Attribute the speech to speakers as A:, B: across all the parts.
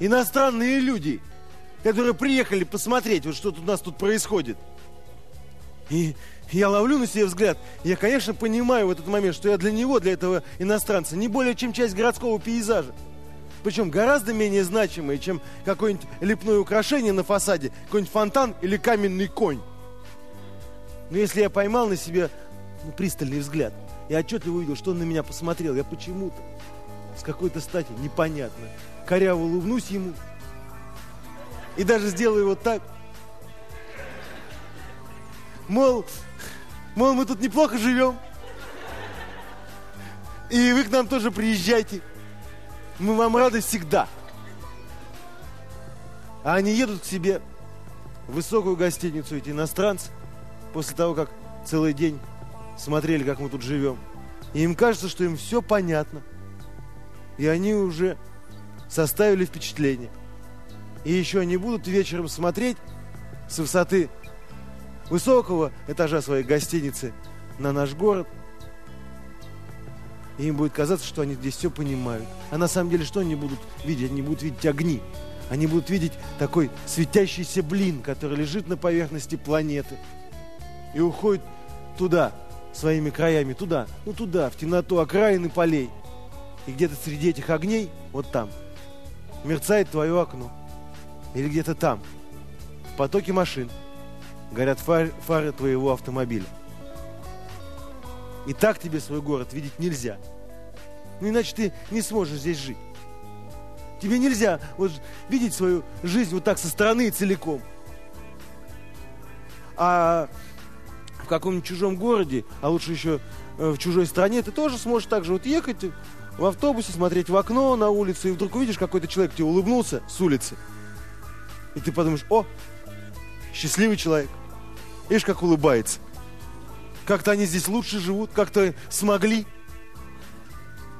A: иностранные люди, которые приехали посмотреть, вот что тут у нас тут происходит. И я ловлю на себе взгляд. Я, конечно, понимаю в этот момент, что я для него, для этого иностранца, не более чем часть городского пейзажа. Причем гораздо менее значимые, чем какое-нибудь лепное украшение на фасаде, какой-нибудь фонтан или каменный конь. Но если я поймал на себе ну, пристальный взгляд, я отчетливо увидел, что он на меня посмотрел, я почему-то, с какой-то стати, непонятно, коряво улыбнусь ему и даже сделаю вот так. Мол, мол, мы тут неплохо живем. И вы к нам тоже приезжайте. Мы вам рады всегда. А они едут к себе в высокую гостиницу, эти иностранцы, после того, как целый день смотрели, как мы тут живем. И им кажется, что им все понятно. И они уже составили впечатление. И еще они будут вечером смотреть с высоты высокого этажа своей гостиницы на наш город – и им будет казаться, что они здесь все понимают. А на самом деле что они будут видеть? Они будут видеть огни. Они будут видеть такой светящийся блин, который лежит на поверхности планеты. И уходит туда, своими краями, туда, ну туда, в темноту окраины полей. И где-то среди этих огней, вот там, мерцает твое окно. Или где-то там, в потоке машин, горят фары, фары твоего автомобиля. И так тебе свой город видеть нельзя. Ну иначе ты не сможешь здесь жить. Тебе нельзя вот видеть свою жизнь вот так со стороны целиком. А в каком-нибудь чужом городе, а лучше еще в чужой стране, ты тоже сможешь так же вот ехать в автобусе, смотреть в окно на улице, и вдруг увидишь, какой-то человек тебе улыбнулся с улицы. И ты подумаешь, о, счастливый человек. Видишь, как улыбается. Как-то они здесь лучше живут, как-то смогли.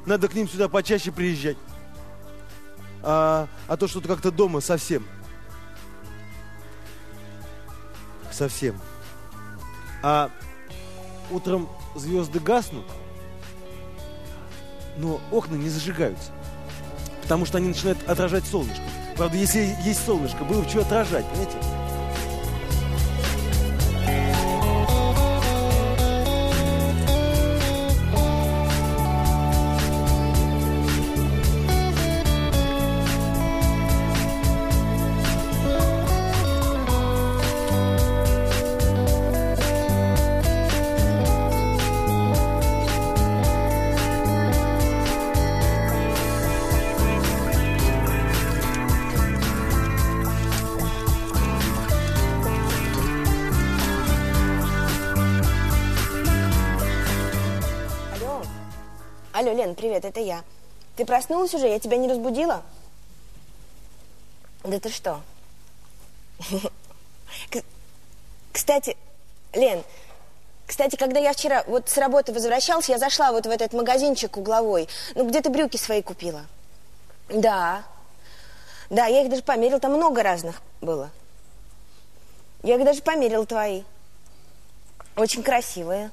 A: Надо к ним сюда почаще приезжать. А, а то что-то как-то дома совсем. Совсем. А утром звезды гаснут, но окна не зажигаются. Потому что они начинают отражать солнышко. Правда, если есть солнышко, было в чего отражать, понимаете?
B: Лен, привет, это я. Ты проснулась уже? Я тебя не разбудила? Да ты что? Кстати, Лен, кстати, когда я вчера вот с работы возвращалась, я зашла вот в этот магазинчик угловой. Ну, где ты брюки свои купила? Да. Да, я их даже померила, там много разных было. Я их даже померила твои. Очень красивые.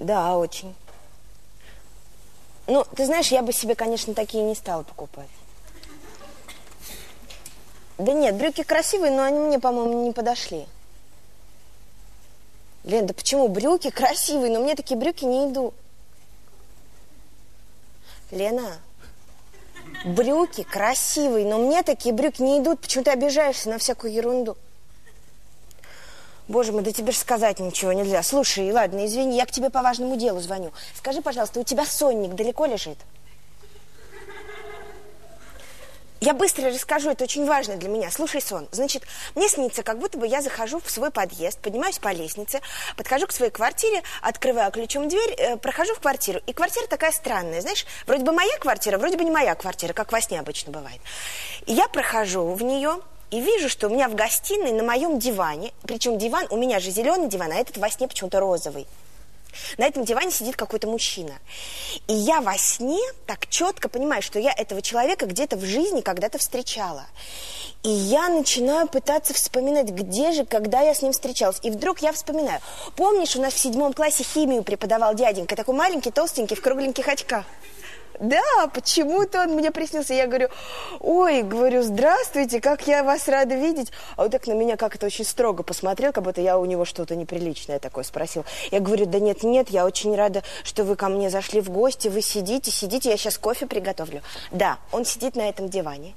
B: Да, очень. Ну, ты знаешь, я бы себе, конечно, такие не стала покупать. Да нет, брюки красивые, но они мне, по-моему, не подошли. Лен, да почему брюки красивые, но мне такие брюки не идут. Лена, брюки красивые, но мне такие брюки не идут. Почему ты обижаешься на всякую ерунду? Боже мой, да тебе же сказать ничего нельзя. Слушай, ладно, извини, я к тебе по важному делу звоню. Скажи, пожалуйста, у тебя сонник далеко лежит? Я быстро расскажу, это очень важно для меня. Слушай, сон. Значит, мне снится, как будто бы я захожу в свой подъезд, поднимаюсь по лестнице, подхожу к своей квартире, открываю ключом дверь, э, прохожу в квартиру. И квартира такая странная, знаешь, вроде бы моя квартира, вроде бы не моя квартира, как во сне обычно бывает. И я прохожу в нее, и вижу, что у меня в гостиной на моем диване, причем диван, у меня же зеленый диван, а этот во сне почему-то розовый. На этом диване сидит какой-то мужчина. И я во сне так четко понимаю, что я этого человека где-то в жизни когда-то встречала. И я начинаю пытаться вспоминать, где же, когда я с ним встречалась. И вдруг я вспоминаю. Помнишь, у нас в седьмом классе химию преподавал дяденька, такой маленький, толстенький, в кругленьких очках? Да, почему-то он мне приснился. Я говорю, ой, говорю, здравствуйте, как я вас рада видеть. А он так на меня как-то очень строго посмотрел, как будто я у него что-то неприличное такое спросил. Я говорю, да нет, нет, я очень рада, что вы ко мне зашли в гости, вы сидите, сидите, я сейчас кофе приготовлю. Да, он сидит на этом диване.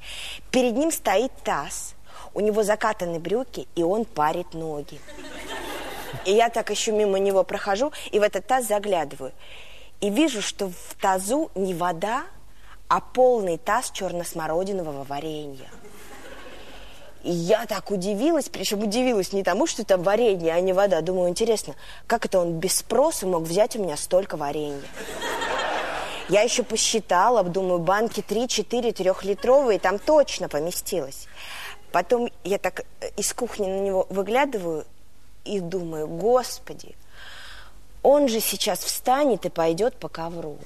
B: Перед ним стоит таз, у него закатаны брюки, и он парит ноги. И я так еще мимо него прохожу, и в этот таз заглядываю и вижу, что в тазу не вода, а полный таз черно-смородинового варенья. И я так удивилась, причем удивилась не тому, что там варенье, а не вода. Думаю, интересно, как это он без спроса мог взять у меня столько варенья? Я еще посчитала, думаю, банки 3-4 трехлитровые, там точно поместилось. Потом я так э, из кухни на него выглядываю и думаю, господи, он же сейчас встанет и пойдет по ковру.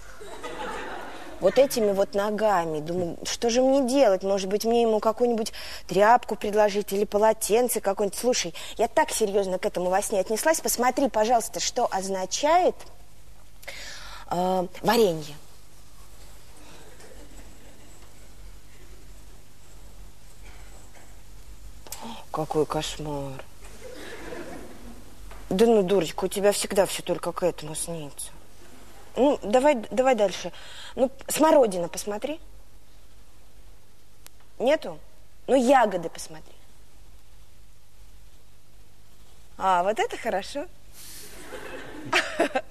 B: Вот этими вот ногами. Думаю, что же мне делать? Может быть, мне ему какую-нибудь тряпку предложить или полотенце какое-нибудь. Слушай, я так серьезно к этому во сне отнеслась. Посмотри, пожалуйста, что означает э, варенье. Какой кошмар. Да ну, дурочка, у тебя всегда все только к этому снится. Ну, давай, давай дальше. Ну, смородина посмотри. Нету? Ну, ягоды посмотри. А, вот это хорошо.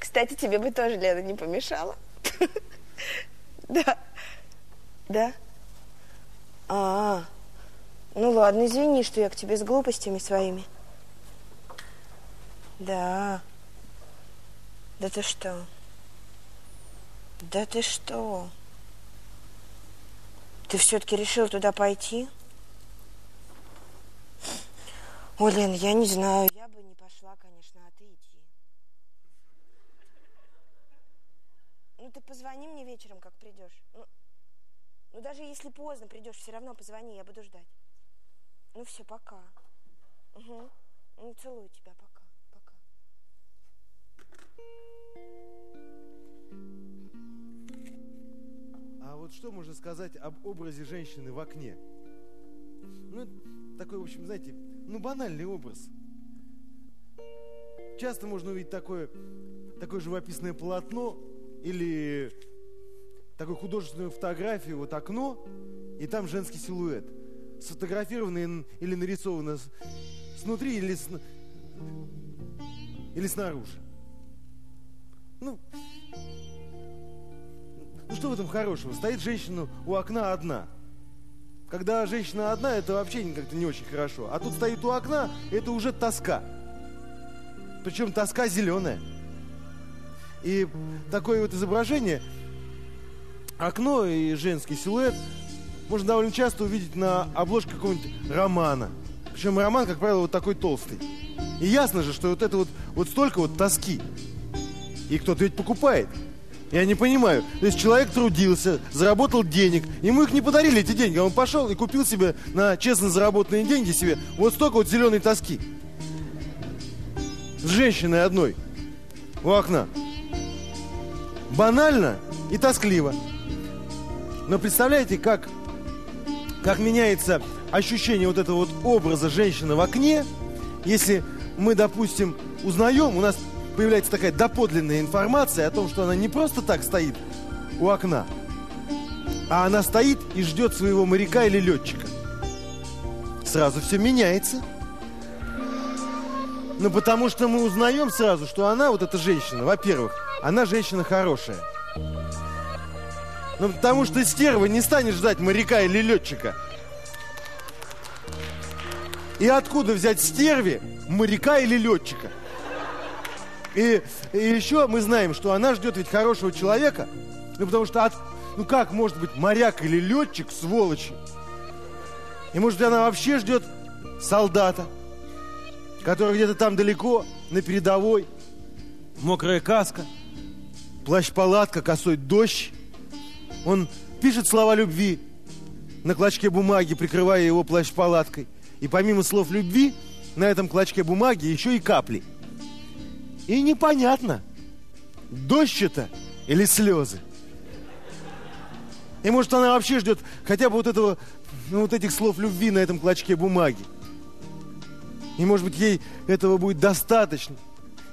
B: Кстати, тебе бы тоже, Лена, не помешало. Да. Да? А, ну ладно, извини, что я к тебе с глупостями своими. Да. Да ты что? Да ты что? Ты все-таки решил туда пойти? Ой, Лен, я не знаю. Я бы не пошла, конечно, а ты иди. Ну, ты позвони мне вечером, как придешь. Ну, ну, даже если поздно придешь, все равно позвони, я буду ждать. Ну, все, пока. Угу. Ну, целую тебя, пока.
A: А вот что можно сказать об образе женщины в окне? Ну, такой, в общем, знаете, ну, банальный образ. Часто можно увидеть такое, такое живописное полотно или такую художественную фотографию, вот окно, и там женский силуэт. Сфотографированный или нарисовано снутри или, с, или снаружи. Ну, ну что в этом хорошего? Стоит женщина у окна одна. Когда женщина одна, это вообще как-то не очень хорошо. А тут стоит у окна, это уже тоска. Причем тоска зеленая. И такое вот изображение, окно и женский силуэт, можно довольно часто увидеть на обложке какого-нибудь романа. Причем роман, как правило, вот такой толстый. И ясно же, что вот это вот, вот столько вот тоски. И кто-то ведь покупает. Я не понимаю. То есть человек трудился, заработал денег, ему их не подарили, эти деньги. Он пошел и купил себе на честно заработанные деньги себе вот столько вот зеленой тоски. С женщиной одной у окна. Банально и тоскливо. Но представляете, как, как меняется ощущение вот этого вот образа женщины в окне, если мы, допустим, узнаем, у нас появляется такая доподлинная информация о том, что она не просто так стоит у окна, а она стоит и ждет своего моряка или летчика. Сразу все меняется. Ну, потому что мы узнаем сразу, что она, вот эта женщина, во-первых, она женщина хорошая. Ну, потому что стерва не станет ждать моряка или летчика. И откуда взять стерве моряка или летчика? И, и еще мы знаем, что она ждет ведь хорошего человека. Ну, потому что, от, ну как может быть моряк или летчик сволочи? И может она вообще ждет солдата, который где-то там далеко, на передовой, мокрая каска, плащ-палатка, косой дождь. Он пишет слова любви на клочке бумаги, прикрывая его плащ-палаткой. И помимо слов любви, на этом клочке бумаги еще и капли – и непонятно, дождь это или слезы. И может она вообще ждет хотя бы вот этого, ну, вот этих слов любви на этом клочке бумаги. И может быть ей этого будет достаточно.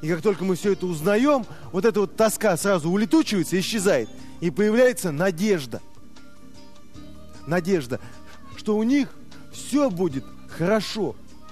A: И как только мы все это узнаем, вот эта вот тоска сразу улетучивается, исчезает. И появляется надежда. Надежда, что у них все будет хорошо.